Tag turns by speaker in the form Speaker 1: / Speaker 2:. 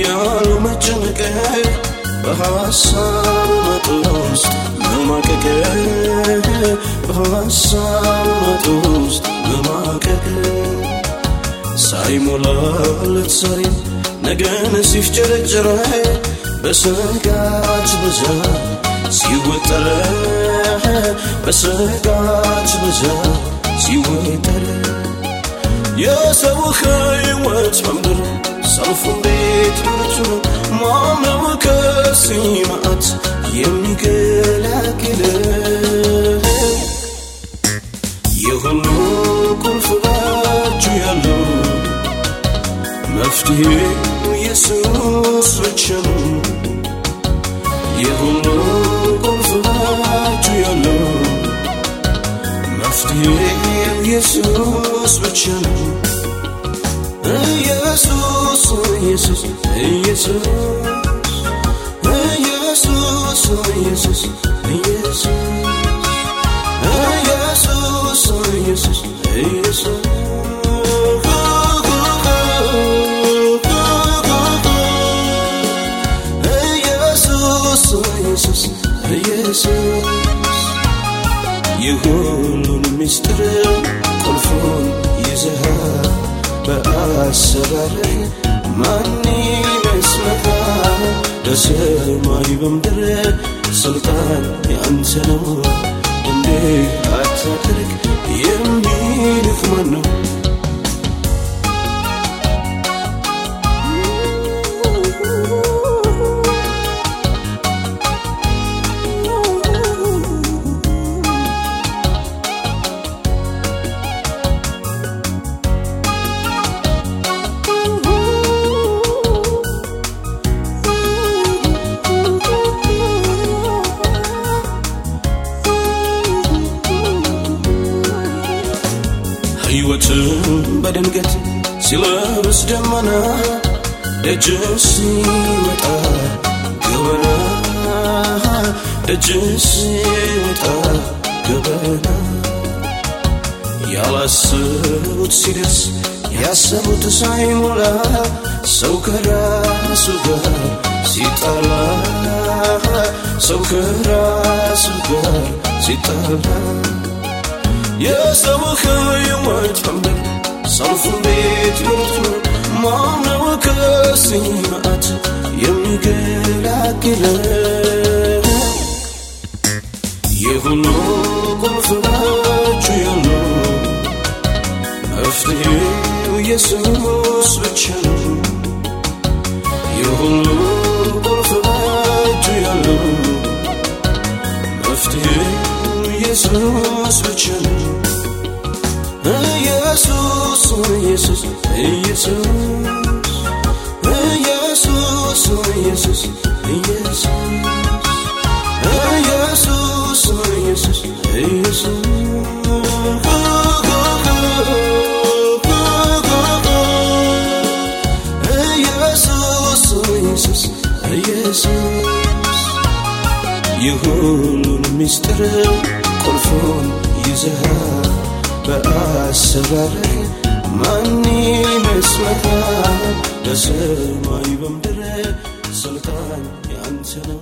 Speaker 1: እያሉ መጨነቅ በሐሳብ ማጥ ውስጥ መማቀቅ በሐሳብ ማጥ ውስጥ መማቀቅ ሳይሞላለት ዛሬም ነገን ሲፍጨረጨረ በስጋት ብዛት ሲወጠረ በስጋት ብዛት ሲወጠረ የሰው ሕይወት መምድር ሰልፉ እንዴት ብርቱ ነው ከዚህ መዓት የሚገላግል የሁሉ ቁልፍ ባጁ ያለው መፍትሄ ኢየሱስ ብቻ ነው። የሁሉ ቁልፍ ባጁ ያለው መፍትሄው ኢየሱስ ብቻ ነው ኢየሱስ ኢየሱስ ኢየሱስ ኢየሱስ ኢየሱስ ኢየሱስ ኢየሱስ ኢየሱስ ኢየሱስ ኢየሱስ ኢየሱስ የሁሉን ምስጢር ቁልፉን ይዘሃ በአሰራርህ ማን ይመስልሃል? በሰማይ በምድር ስልጣን ያንተ ነው። እንዲህ ሕይወትን በድንገት ሲለብስ ደመና ደጅ ሲወጣ ገበና ደጅ ሲወጣ ገበና። ያላሰቡት ሲደርስ ያሰቡት ሳይሞላ ሰው ከራሱ ጋር ሲጣላ ሰው ከራሱ ጋር ሲጣላ يا سبخ يوم تحمل صرف بيت نطفل ما نوك سمعت يمكن عكل يهلو قل فلاج يلو افتح ويسوس بتشلو يهلو قل فلاج يلو افتح ويسوس ኢየሱስ ኢየሱስ ኢየሱስ ኢየሱስ ኢየሱስ ኢየሱስ ኢየሱስ ኢየሱስ ኢየሱስ ኢየሱስ ኢየሱስ የሁሉን ምስጢር ቁልፉን ይዘሃ በአሰራርህ ማን ይመስልሃል? በሰማይ በምድር ስልጣን ያንተ ነው።